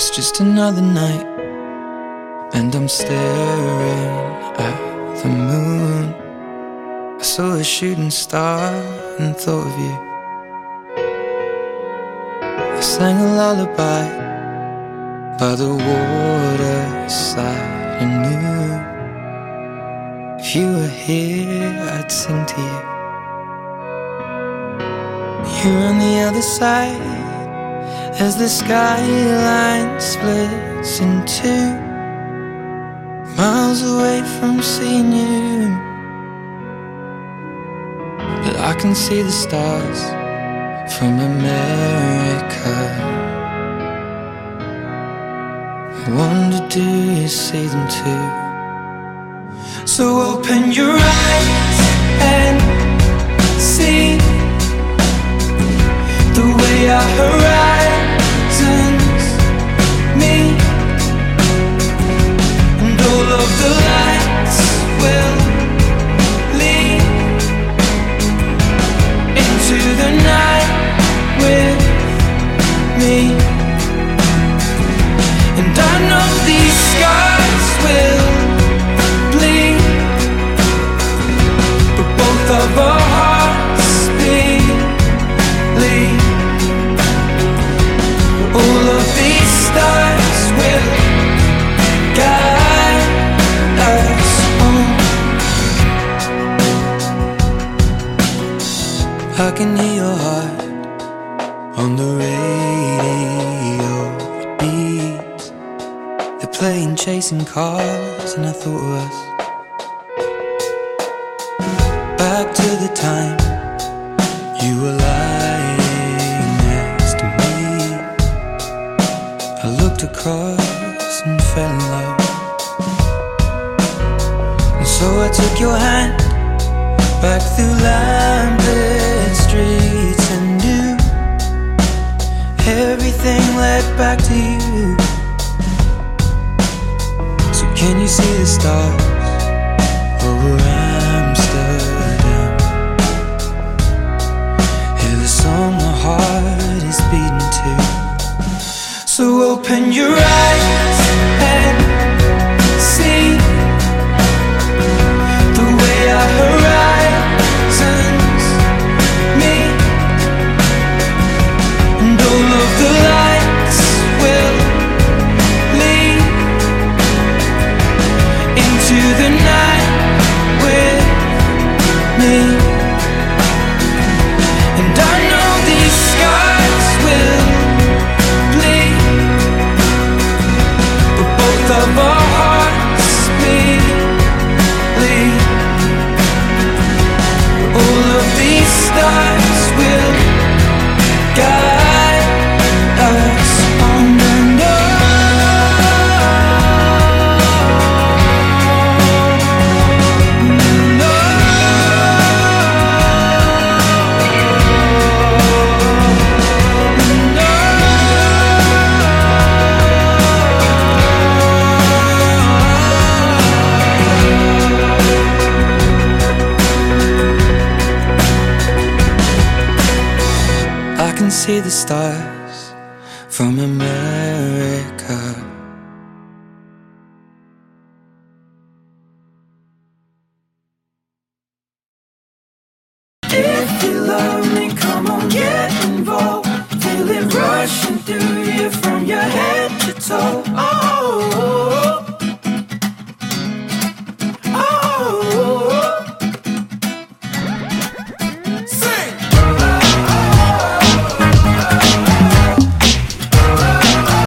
It's just another night, and I'm staring at the moon. I saw a shooting star and thought of you. I sang a lullaby by the waterside and knew if you were here, I'd sing to you. You're on the other side as the skyline splits in two, miles away from seeing you. But I can see the stars from America. I wonder, do you see them too? So open your eyes I can hear your heart on the radio. It beats. They're playing chasing cars, and I thought of us. Back to the time you were lying next to me. I looked across and fell in love. And so I took your hand back through lamplit back to you. So can you see the stars into the see the stars from America. If you love me, come on, get involved. Feel it rushing through you from your head to toe.